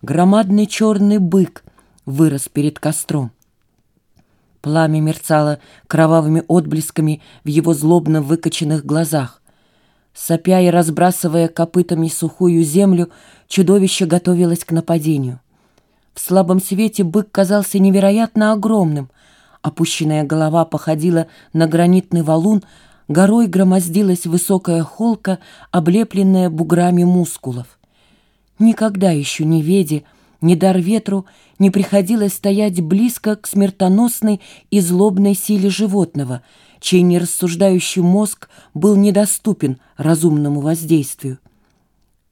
Громадный черный бык вырос перед костром. Пламя мерцало кровавыми отблесками в его злобно выкоченных глазах. Сопя и разбрасывая копытами сухую землю, чудовище готовилось к нападению. В слабом свете бык казался невероятно огромным. Опущенная голова походила на гранитный валун, горой громоздилась высокая холка, облепленная буграми мускулов. Никогда еще ни Веде, ни дар ветру не приходилось стоять близко к смертоносной и злобной силе животного, чей нерассуждающий мозг был недоступен разумному воздействию.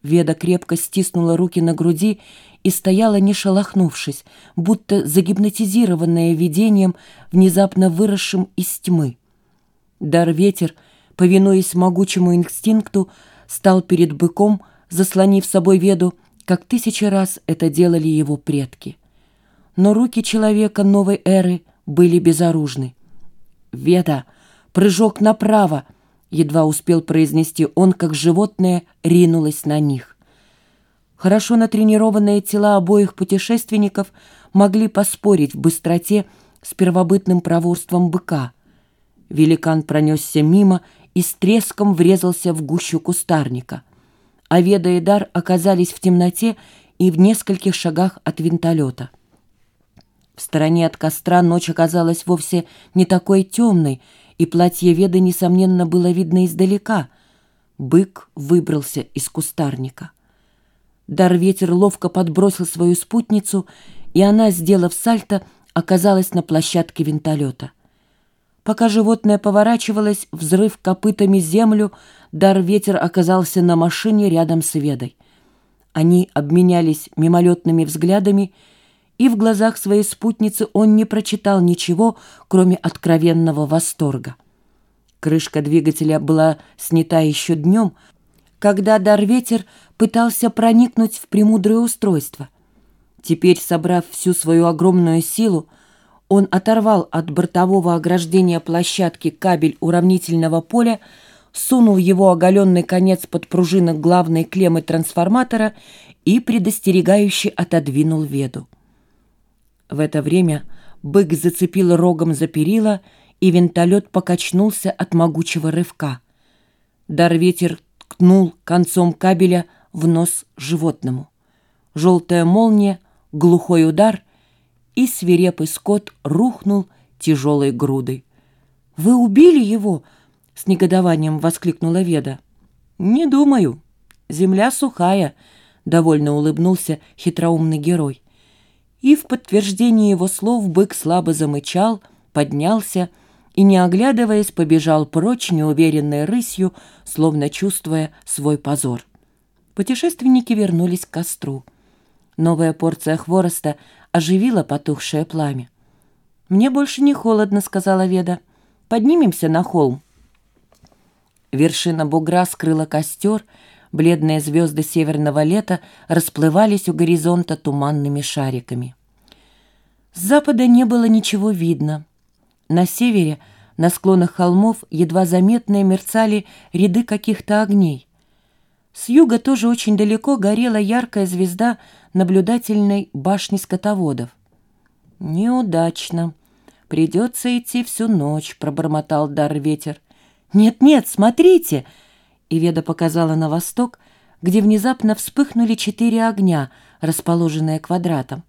Веда крепко стиснула руки на груди и стояла, не шелохнувшись, будто загипнотизированная видением, внезапно выросшим из тьмы. Дар-ветер, повинуясь могучему инстинкту, стал перед быком, заслонив собой Веду, как тысячи раз это делали его предки. Но руки человека новой эры были безоружны. «Веда! Прыжок направо!» Едва успел произнести он, как животное ринулось на них. Хорошо натренированные тела обоих путешественников могли поспорить в быстроте с первобытным проворством быка. Великан пронесся мимо и с треском врезался в гущу кустарника. Аведа и Дар оказались в темноте и в нескольких шагах от винтолета. В стороне от костра ночь оказалась вовсе не такой темной, и платье Веды, несомненно, было видно издалека. Бык выбрался из кустарника. Дар-ветер ловко подбросил свою спутницу, и она, сделав сальто, оказалась на площадке винтолета. Пока животное поворачивалось, взрыв копытами землю, дар-ветер оказался на машине рядом с Ведой. Они обменялись мимолетными взглядами, и в глазах своей спутницы он не прочитал ничего, кроме откровенного восторга. Крышка двигателя была снята еще днем, когда дар-ветер пытался проникнуть в премудрое устройство. Теперь, собрав всю свою огромную силу, он оторвал от бортового ограждения площадки кабель уравнительного поля, сунул его оголенный конец под пружинок главной клеммы трансформатора и предостерегающе отодвинул веду. В это время бык зацепил рогом за перила, и винтолет покачнулся от могучего рывка. Дар-ветер ткнул концом кабеля в нос животному. Желтая молния, глухой удар, и свирепый скот рухнул тяжелой грудой. «Вы убили его?» — с негодованием воскликнула Веда. «Не думаю. Земля сухая», — довольно улыбнулся хитроумный герой. И в подтверждение его слов бык слабо замычал, поднялся и, не оглядываясь, побежал прочь неуверенной рысью, словно чувствуя свой позор. Путешественники вернулись к костру. Новая порция хвороста оживила потухшее пламя. «Мне больше не холодно», — сказала Веда. «Поднимемся на холм». Вершина бугра скрыла костер, бледные звезды северного лета расплывались у горизонта туманными шариками. С запада не было ничего видно. На севере, на склонах холмов, едва заметные мерцали ряды каких-то огней. С юга тоже очень далеко горела яркая звезда наблюдательной башни скотоводов. «Неудачно. Придется идти всю ночь», — пробормотал дар ветер. «Нет-нет, смотрите!» И Веда показала на восток, где внезапно вспыхнули четыре огня, расположенные квадратом.